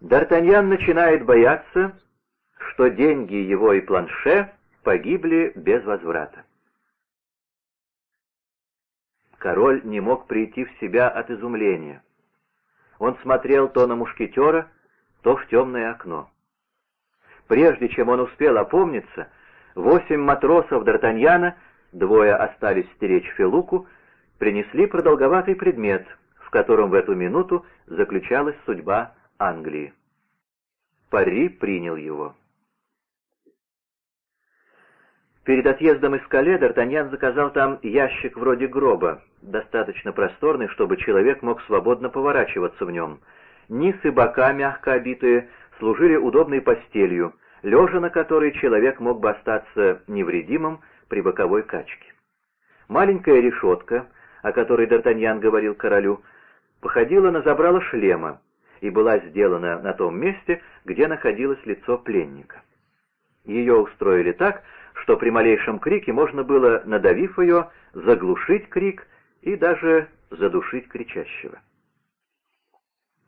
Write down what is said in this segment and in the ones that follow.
Д'Артаньян начинает бояться, что деньги его и планше погибли без возврата. Король не мог прийти в себя от изумления. Он смотрел то на мушкетера, то в темное окно. Прежде чем он успел опомниться, восемь матросов Д'Артаньяна, двое остались стеречь Филуку, принесли продолговатый предмет, в котором в эту минуту заключалась судьба Англии. Пари принял его. Перед отъездом из Кале Д'Артаньян заказал там ящик вроде гроба, достаточно просторный, чтобы человек мог свободно поворачиваться в нем. Низ и бока, мягко обитые, служили удобной постелью, лежа на которой человек мог бы остаться невредимым при боковой качке. Маленькая решетка, о которой Д'Артаньян говорил королю, походила на забрало шлема и была сделана на том месте, где находилось лицо пленника. Ее устроили так, что при малейшем крике можно было, надавив ее, заглушить крик и даже задушить кричащего.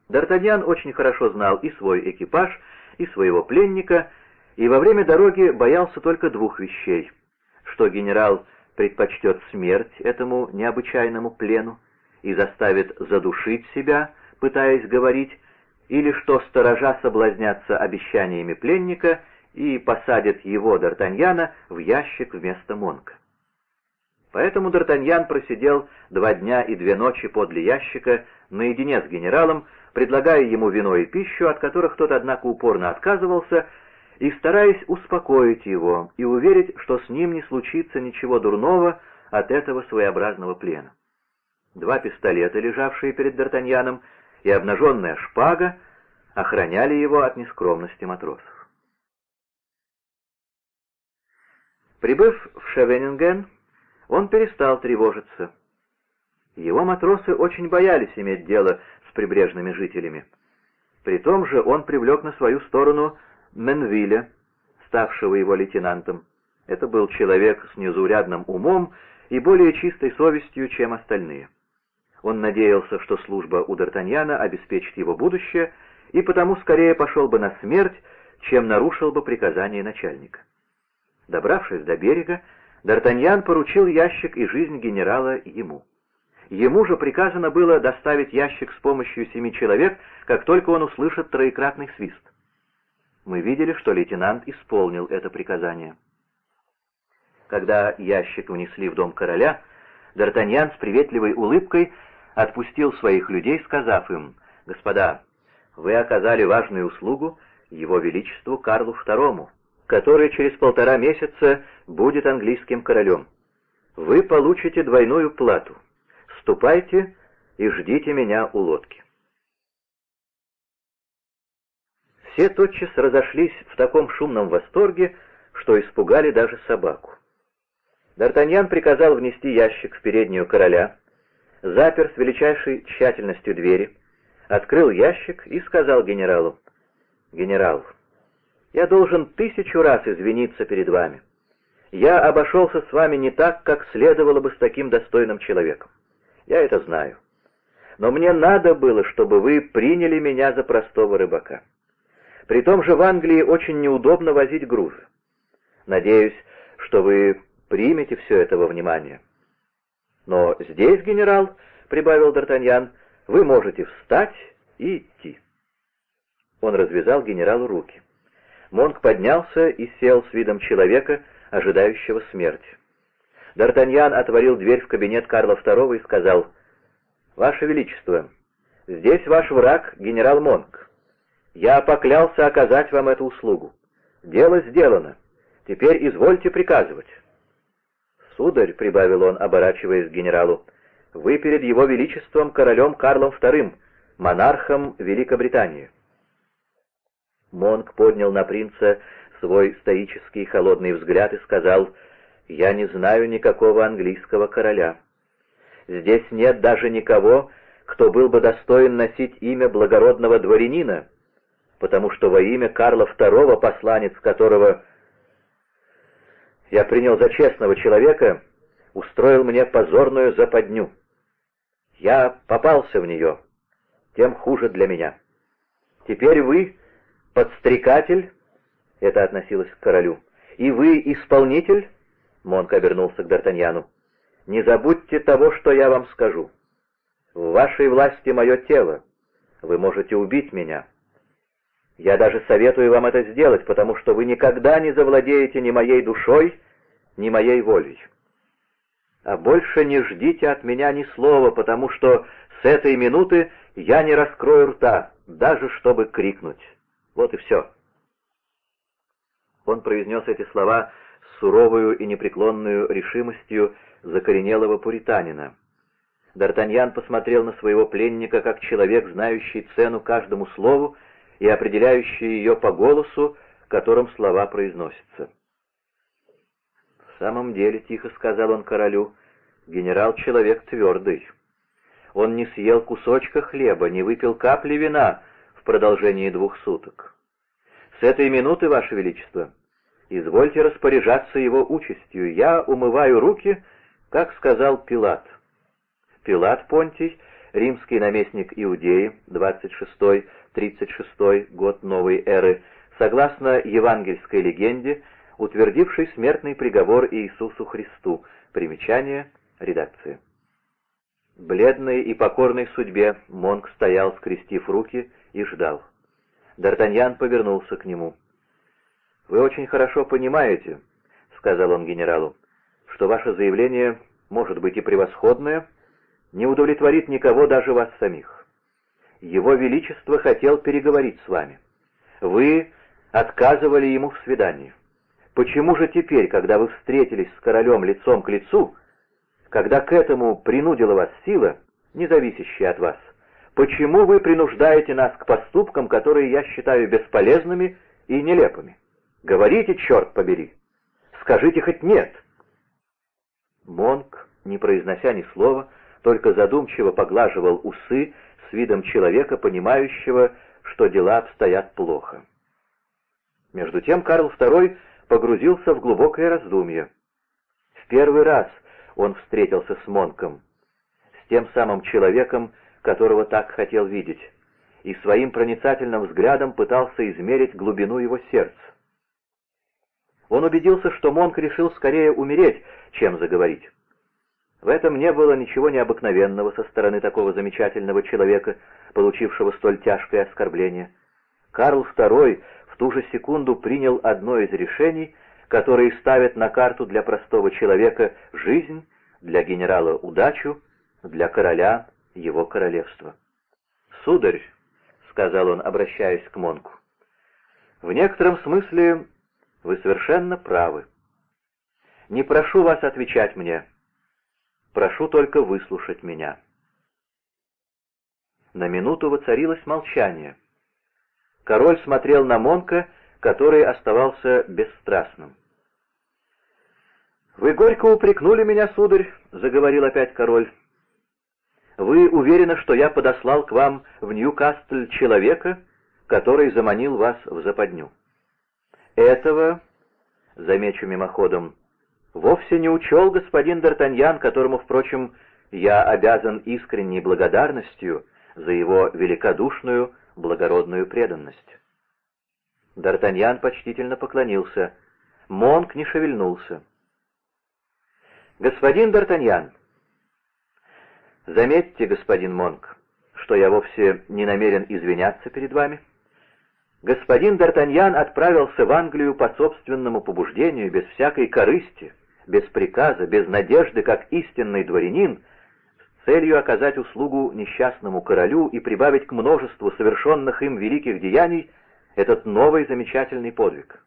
Д'Артаньян очень хорошо знал и свой экипаж, и своего пленника, и во время дороги боялся только двух вещей, что генерал предпочтет смерть этому необычайному плену и заставит задушить себя, пытаясь говорить, или что сторожа соблазнятся обещаниями пленника и посадят его, Д'Артаньяна, в ящик вместо Монка. Поэтому Д'Артаньян просидел два дня и две ночи подле ящика наедине с генералом, предлагая ему вино и пищу, от которых тот, однако, упорно отказывался, и стараясь успокоить его и уверить, что с ним не случится ничего дурного от этого своеобразного плена. Два пистолета, лежавшие перед Д'Артаньяном, и обнаженная шпага охраняли его от нескромности матросов. Прибыв в Шевенинген, он перестал тревожиться. Его матросы очень боялись иметь дело с прибрежными жителями. При том же он привлек на свою сторону Менвиля, ставшего его лейтенантом. Это был человек с незаурядным умом и более чистой совестью, чем остальные. Он надеялся, что служба у Д'Артаньяна обеспечит его будущее, и потому скорее пошел бы на смерть, чем нарушил бы приказание начальника. Добравшись до берега, Д'Артаньян поручил ящик и жизнь генерала ему. Ему же приказано было доставить ящик с помощью семи человек, как только он услышит троекратный свист. Мы видели, что лейтенант исполнил это приказание. Когда ящик внесли в дом короля, Д'Артаньян с приветливой улыбкой отпустил своих людей, сказав им, «Господа, вы оказали важную услугу его величеству Карлу II, который через полтора месяца будет английским королем. Вы получите двойную плату. Ступайте и ждите меня у лодки. Все тотчас разошлись в таком шумном восторге, что испугали даже собаку. Д'Артаньян приказал внести ящик в переднюю короля, запер с величайшей тщательностью двери, открыл ящик и сказал генералу, «Генерал, я должен тысячу раз извиниться перед вами. Я обошелся с вами не так, как следовало бы с таким достойным человеком. Я это знаю. Но мне надо было, чтобы вы приняли меня за простого рыбака. При том же в Англии очень неудобно возить грузы. Надеюсь, что вы примете все это во внимание. Но здесь, генерал, — прибавил Д'Артаньян, — вы можете встать и идти. Он развязал генералу руки. Монк поднялся и сел с видом человека, ожидающего смерти. Д'Артаньян отворил дверь в кабинет Карла II и сказал, «Ваше Величество, здесь ваш враг, генерал Монк. Я поклялся оказать вам эту услугу. Дело сделано. Теперь извольте приказывать». «Сударь», — прибавил он, оборачиваясь к генералу, — «вы перед его величеством королем Карлом II, монархом Великобритании». Монк поднял на принца свой стоический холодный взгляд и сказал, «Я не знаю никакого английского короля. Здесь нет даже никого, кто был бы достоин носить имя благородного дворянина, потому что во имя Карла II, посланец которого я принял за честного человека, устроил мне позорную западню. Я попался в нее, тем хуже для меня». Теперь вы подстрекатель, это относилось к королю, и вы исполнитель, Монк обернулся к Д'Артаньяну. Не забудьте того, что я вам скажу. В вашей власти мое тело. Вы можете убить меня. Я даже советую вам это сделать, потому что вы никогда не завладеете ни моей душой, ни моей волей. А больше не ждите от меня ни слова, потому что с этой минуты я не раскрою рта, даже чтобы крикнуть. Вот и все. Он произнес эти слова с суровую и непреклонную решимостью закоренелого пуританина. Д'Артаньян посмотрел на своего пленника как человек, знающий цену каждому слову и определяющий ее по голосу, которым слова произносятся. «В самом деле, — тихо сказал он королю, — генерал человек твердый. Он не съел кусочка хлеба, не выпил капли вина в продолжении двух суток. С этой минуты, Ваше Величество, извольте распоряжаться его участью. Я умываю руки, как сказал Пилат». Пилат Понтий, римский наместник Иудеи, 26-36 год новой эры, согласно евангельской легенде, утвердивший смертный приговор Иисусу Христу. Примечание, редакция. Бледный и покорной судьбе Монг стоял, скрестив руки, и ждал. Д'Артаньян повернулся к нему. «Вы очень хорошо понимаете, — сказал он генералу, — что ваше заявление может быть и превосходное, — не удовлетворит никого, даже вас самих. Его Величество хотел переговорить с вами. Вы отказывали ему в свидании. Почему же теперь, когда вы встретились с королем лицом к лицу, когда к этому принудила вас сила, не зависящая от вас, почему вы принуждаете нас к поступкам, которые я считаю бесполезными и нелепыми? Говорите, черт побери! Скажите хоть «нет». Монк, не произнося ни слова, только задумчиво поглаживал усы с видом человека, понимающего, что дела обстоят плохо. Между тем Карл II погрузился в глубокое раздумье. В первый раз он встретился с Монком, с тем самым человеком, которого так хотел видеть, и своим проницательным взглядом пытался измерить глубину его сердца. Он убедился, что Монк решил скорее умереть, чем заговорить. В этом не было ничего необыкновенного со стороны такого замечательного человека, получившего столь тяжкое оскорбление. Карл II в ту же секунду принял одно из решений, которые ставят на карту для простого человека жизнь, для генерала удачу, для короля его королевство. «Сударь», — сказал он, обращаясь к Монку, — «в некотором смысле вы совершенно правы. Не прошу вас отвечать мне». Прошу только выслушать меня». На минуту воцарилось молчание. Король смотрел на Монка, который оставался бесстрастным. «Вы горько упрекнули меня, сударь», — заговорил опять король. «Вы уверены, что я подослал к вам в Ньюкасль человека, который заманил вас в западню?» «Этого, замечу мимоходом, вовсе не учел господин Д'Артаньян, которому, впрочем, я обязан искренней благодарностью за его великодушную, благородную преданность. Д'Артаньян почтительно поклонился. Монк не шевельнулся. «Господин Д'Артаньян!» «Заметьте, господин Монк, что я вовсе не намерен извиняться перед вами. Господин Д'Артаньян отправился в Англию по собственному побуждению, без всякой корысти» без приказа, без надежды, как истинный дворянин, с целью оказать услугу несчастному королю и прибавить к множеству совершенных им великих деяний этот новый замечательный подвиг.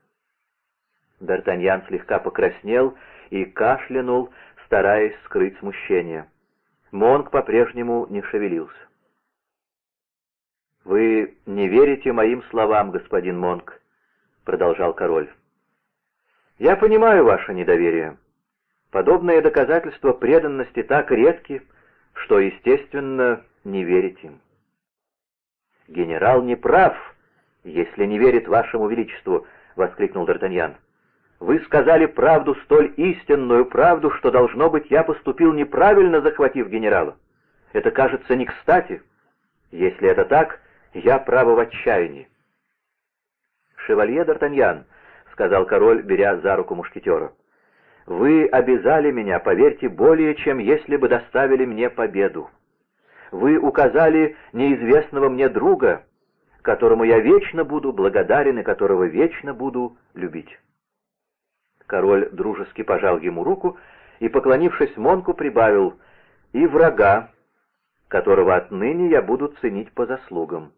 Д'Артаньян слегка покраснел и кашлянул, стараясь скрыть смущение. Монг по-прежнему не шевелился. «Вы не верите моим словам, господин Монг», — продолжал король. «Я понимаю ваше недоверие. Подобные доказательства преданности так редки, что, естественно, не верить им. «Генерал не прав, если не верит вашему величеству», — воскликнул Д'Артаньян. «Вы сказали правду, столь истинную правду, что, должно быть, я поступил неправильно, захватив генерала. Это кажется не кстати. Если это так, Я, право, в отчаянии. «Шевалье Д'Артаньян», — сказал король, беря за руку мушкетера, — «вы обязали меня, поверьте, более, чем если бы доставили мне победу. Вы указали неизвестного мне друга, которому я вечно буду благодарен и которого вечно буду любить». Король дружески пожал ему руку и, поклонившись Монку, прибавил «и врага, которого отныне я буду ценить по заслугам».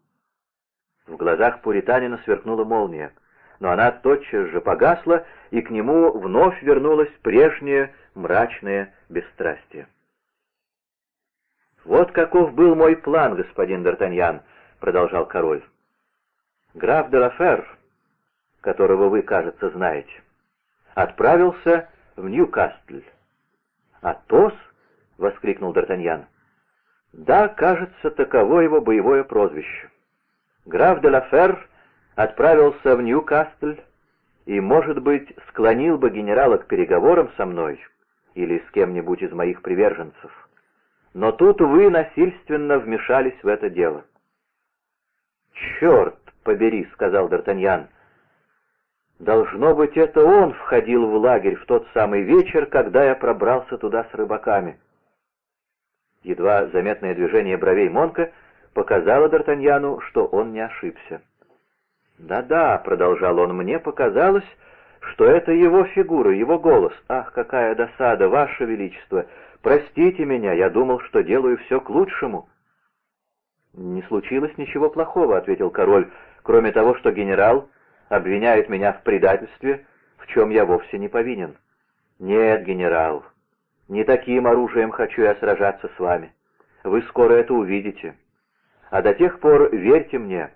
В глазах пуританина сверкнула молния, но она тотчас же погасла, и к нему вновь вернулось прежнее мрачное бесстрастие. «Вот каков был мой план, господин Д'Артаньян», — продолжал король. «Граф де Лафер, которого вы, кажется, знаете, отправился в Ньюкастль». «Атос?» — воскликнул Д'Артаньян. «Да, кажется, таково его боевое прозвище. Граф де Лафер отправился в Ньюкастль и, может быть, склонил бы генерала к переговорам со мной или с кем-нибудь из моих приверженцев. Но тут вы насильственно вмешались в это дело. «Черт побери», — сказал Д'Артаньян. «Должно быть, это он входил в лагерь в тот самый вечер, когда я пробрался туда с рыбаками». Едва заметное движение бровей Монка — показало Д'Артаньяну, что он не ошибся. «Да-да», — продолжал он, — «мне показалось, что это его фигура, его голос. Ах, какая досада, Ваше Величество! Простите меня, я думал, что делаю все к лучшему». «Не случилось ничего плохого», — ответил король, — «кроме того, что генерал обвиняет меня в предательстве, в чем я вовсе не повинен». «Нет, генерал, не таким оружием хочу я сражаться с вами. Вы скоро это увидите. А до тех пор верьте мне,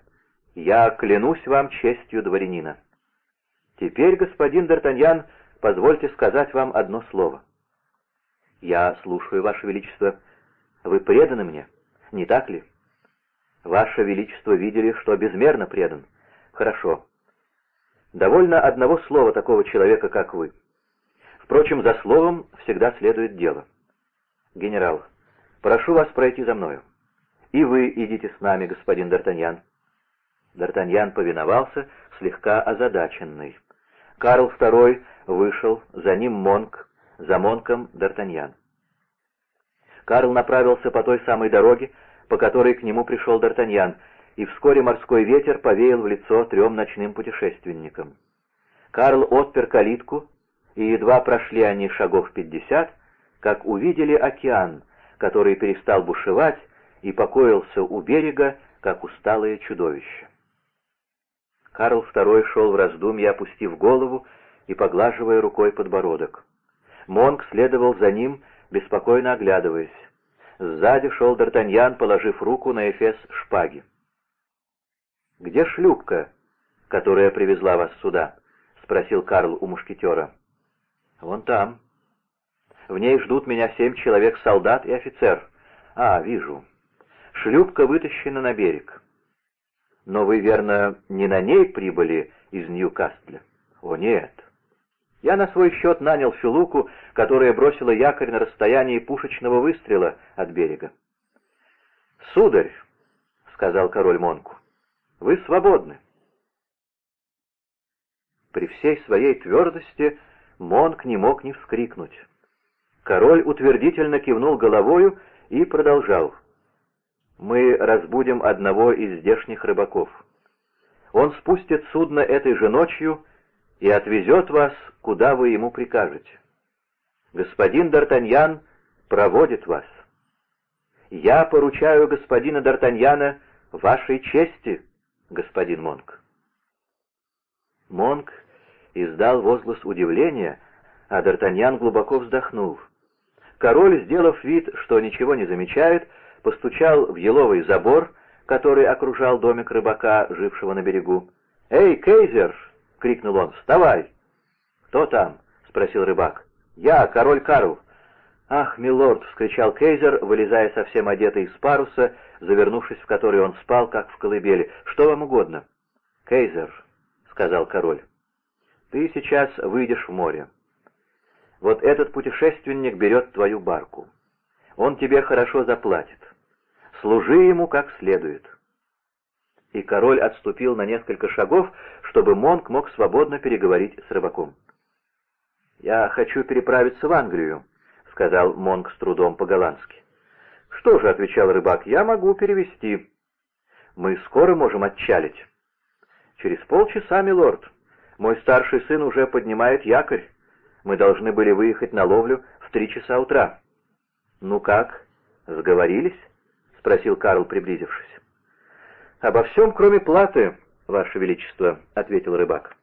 я клянусь вам честью дворянина. Теперь, господин Д'Артаньян, позвольте сказать вам одно слово. Я слушаю, Ваше Величество. Вы преданы мне, не так ли? Ваше Величество видели, что безмерно предан. Хорошо. Довольно одного слова такого человека, как вы. Впрочем, за словом всегда следует дело. Генерал, прошу вас пройти за мною. «И вы идите с нами, господин Д'Артаньян». Д'Артаньян повиновался, слегка озадаченный. Карл II вышел, за ним Монк, за Монком Д'Артаньян. Карл направился по той самой дороге, по которой к нему пришел Д'Артаньян, и вскоре морской ветер повеял в лицо трем ночным путешественникам. Карл отпер калитку, и едва прошли они шагов пятьдесят, как увидели океан, который перестал бушевать, и покоился у берега, как усталое чудовище. Карл II шел в раздумье, опустив голову и поглаживая рукой подбородок. Монк следовал за ним, беспокойно оглядываясь. Сзади шел Д'Артаньян, положив руку на эфес шпаги. «Где шлюпка, которая привезла вас сюда?» — спросил Карл у мушкетера. «Вон там. В ней ждут меня семь человек-солдат и офицер. А, вижу. Шлюпка вытащена на берег. Но вы, верно, не на ней прибыли из Ньюкастля? О, нет. Я на свой счет нанял филуку, которая бросила якорь на расстоянии пушечного выстрела от берега. «Сударь», — сказал король Монку, — «вы свободны». При всей своей твердости Монк не мог не вскрикнуть. Король утвердительно кивнул головою и продолжал — мы разбудим одного из здешних рыбаков. Он спустит судно этой же ночью и отвезет вас, куда вы ему прикажете. Господин Д'Артаньян проводит вас. Я поручаю господина Д'Артаньяна вашей чести, господин Монк. Монк издал возглас удивления, а Д'Артаньян глубоко вздохнул. Король, сделав вид, что ничего не замечает, постучал в еловый забор, который окружал домик рыбака, жившего на берегу. «Эй, Кейзер!» — крикнул он. «Вставай!» «Кто там?» — спросил рыбак. «Я, король Карл». «Ах, милорд!» — вскричал Кейзер, вылезая совсем одетый из паруса, завернувшись в который он спал, как в колыбели. «Что вам угодно?» «Кейзер», — сказал король, — «ты сейчас выйдешь в море. Вот этот путешественник берет твою барку. Он тебе хорошо заплатит. Служи ему как следует. и король отступил на несколько шагов, чтобы Монк мог свободно переговорить с рыбаком. «Я хочу переправиться в Англию», — сказал Монк с трудом по-голландски. «Что же», — отвечал рыбак, — «я могу перевести». «Мы скоро можем отчалить». «Через полчаса, милорд. Мой старший сын уже поднимает якорь. Мы должны были выехать на ловлю в три часа утра». «Ну как, сговорились?» — спросил Карл, приблизившись. «Обо всем, кроме платы, Ваше Величество», — ответил рыбак.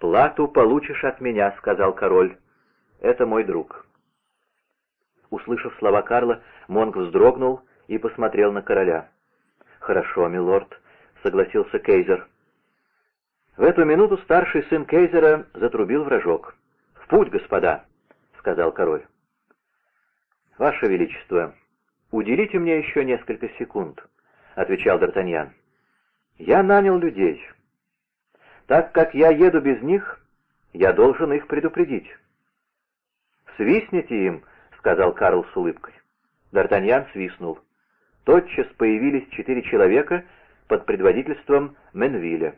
«Плату получишь от меня», — сказал король. «Это мой друг». Услышав слова Карла, Монг вздрогнул и посмотрел на короля. «Хорошо, милорд», — согласился Кейзер. В эту минуту старший сын Кейзера затрубил вражок. «В путь, господа!» — сказал король. «Ваше Величество, уделите мне еще несколько секунд», — отвечал Д'Артаньян. «Я нанял людей. Так как я еду без них, я должен их предупредить». «Свистните им», — сказал Карл с улыбкой. Д'Артаньян свистнул. Тотчас появились четыре человека под предводительством Менвиля.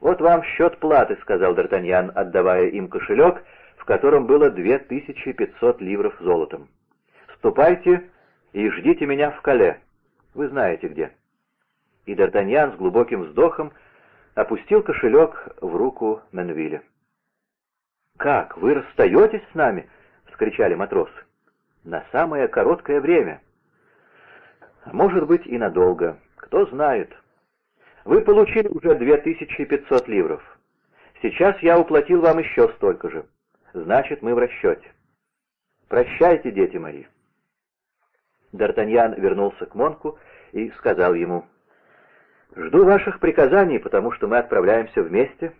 «Вот вам счет платы», — сказал Д'Артаньян, отдавая им кошелек, в котором было две тысячи пятьсот ливров золотом. «Ступайте и ждите меня в Кале. Вы знаете где». И Д'Артаньян с глубоким вздохом опустил кошелек в руку Менвиля. «Как, вы расстаетесь с нами?» — вскричали матросы. «На самое короткое время». «Может быть, и надолго. Кто знает. Вы получили уже 2500 ливров. Сейчас я уплатил вам еще столько же. Значит, мы в расчете. Прощайте, дети мои». Д'Артаньян вернулся к Монку и сказал ему, «Жду ваших приказаний, потому что мы отправляемся вместе,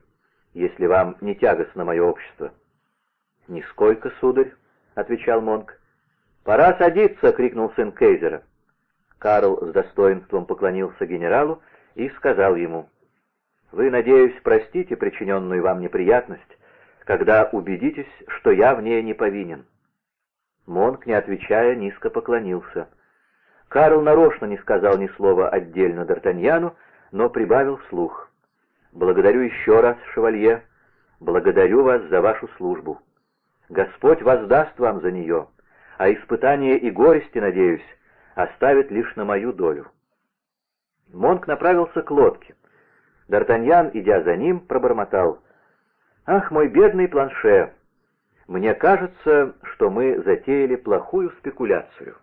если вам не тягостно мое общество». «Нисколько, сударь», — отвечал Монк. «Пора садиться!» — крикнул сын Кейзера. Карл с достоинством поклонился генералу и сказал ему, «Вы, надеюсь, простите причиненную вам неприятность, когда убедитесь, что я в ней не повинен». Монк, не отвечая, низко поклонился. Карл нарочно не сказал ни слова отдельно Д'Артаньяну, но прибавил вслух. «Благодарю еще раз, шевалье, благодарю вас за вашу службу. Господь воздаст вам за нее, а испытания и горести, надеюсь, оставит лишь на мою долю». Монк направился к лодке. Д'Артаньян, идя за ним, пробормотал. «Ах, мой бедный планше! Мне кажется, что мы затеяли плохую спекуляцию».